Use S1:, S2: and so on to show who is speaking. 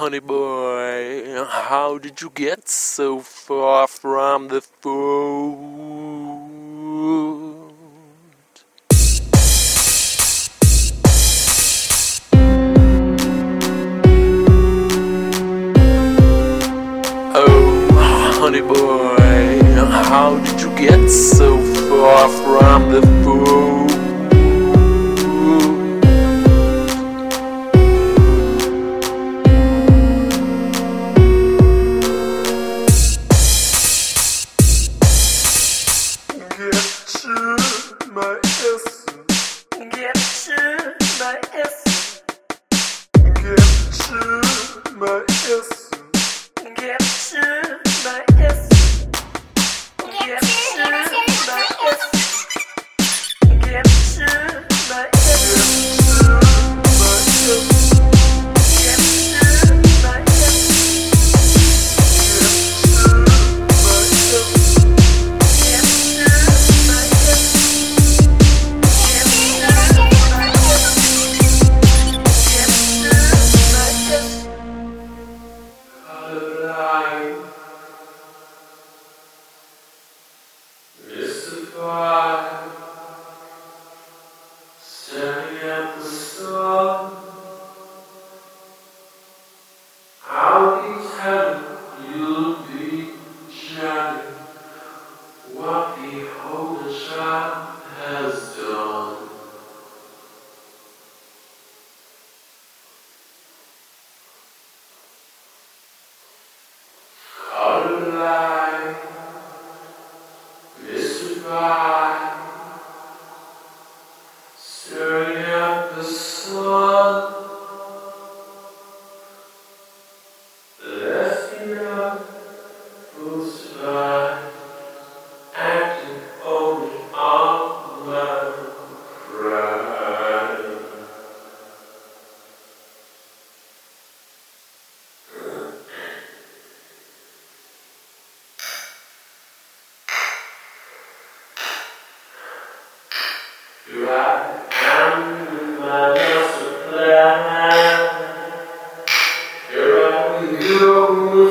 S1: honey boy, how did you get so far from the foe? can get اليوم